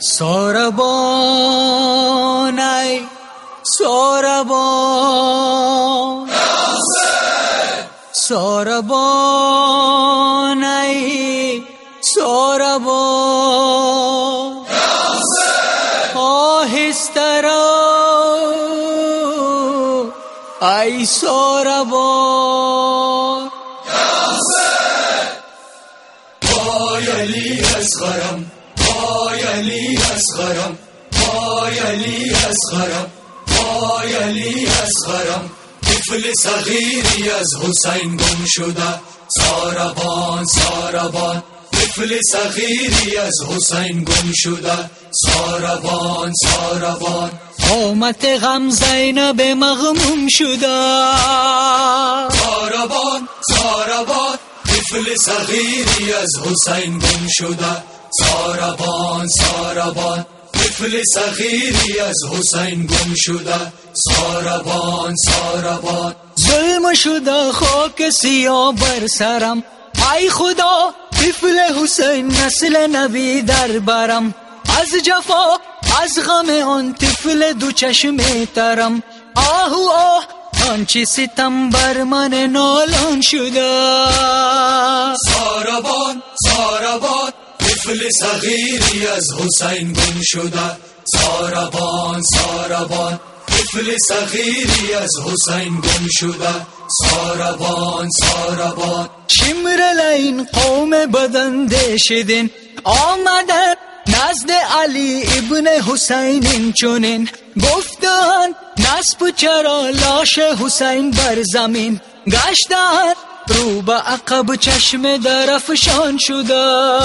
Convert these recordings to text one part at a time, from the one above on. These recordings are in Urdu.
سوربان ای سوربان سوربان ای سوربان آهسترا ای پای علی اصغرم پای علی اصغرم پای علی اصغرم طفل صغیری از حسین گم شده ساربان ساربان طفل صغیری از حسین گم شده ساربان ساربان قومت غم زینب مغموم شده ساربان ساربان طفل صغیری از حسین گم شده ساربان ساربان طفل صغیری از حسین گم شده ساربان ساربان ظلم شده خاک سیاه بر سرم. ای خدا، طفل حسین نسل نبی در برم. از جفا، از غم آن طفل دو چشم ترم. آهو آه آنچی ستم بر من نالان شده طفل صغیری از حسین گم شده ساربان ساربان طفل صغیری از حسین گم شده ساربان ساربان شمر لین قوم بدنده شدین آمدن نزد علی ابن حسین چونین گفتن نسب چرا لاش حسین بر زمین، گشتن رو به عقب چشم درفشان شده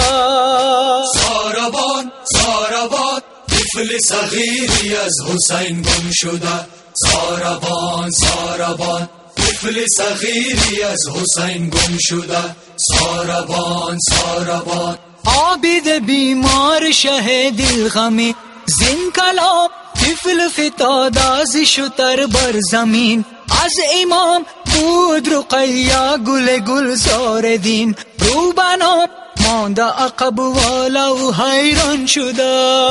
ساربان ساربان طفل صغیری از حسین گم شده ساربان ساربان طفل صغیری از حسین گم شده ساربان ساربان عابد بیمار شه دل غمی زین کلام طفل فتاد از شتر بر زمین۔ از امام بود رقیا گل گل زار دین. رو بنا مانده عقب والا و حیران شده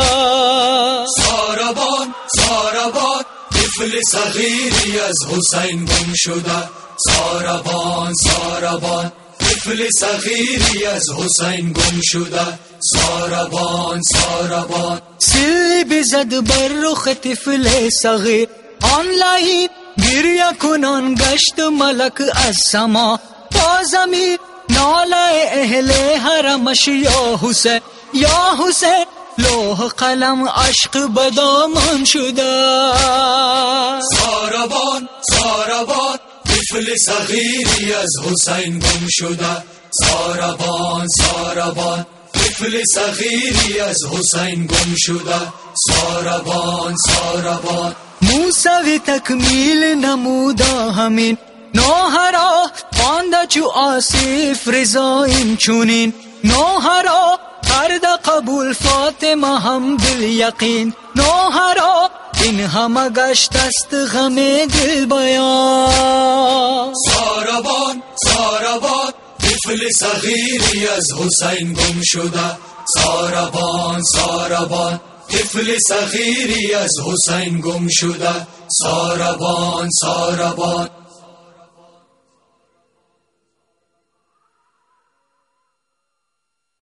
ساربان ساربان طفل صغیری از حسین گم شده ساربان ساربان طفل صغیری از حسین گم شده ساربان ساربان سلی بزد بر رخ طفل صغیر. آن لحید گریه کنان گشت ملک از سما با زمین ناله اهل حرمش یا حسین یا حسین، لوح قلم عشق بدامان شده ساربان ساربان طفل صغیری از حسین گم شده ساربان ساربان طفل صغیری از حسین گم شده ساربان ساربان موسوی تکمیل نمودا همین نوهرا خانده چو آصف رضاییم چونین۔ نوهرا کرده قبول فاطمه هم دل یقین۔ نوهرا این همه گشت است غم دل بیان۔ طفل صغیری از حسین گم شده ساربان ساربان طفل صغیری از حسین گم شده ساربان ساربان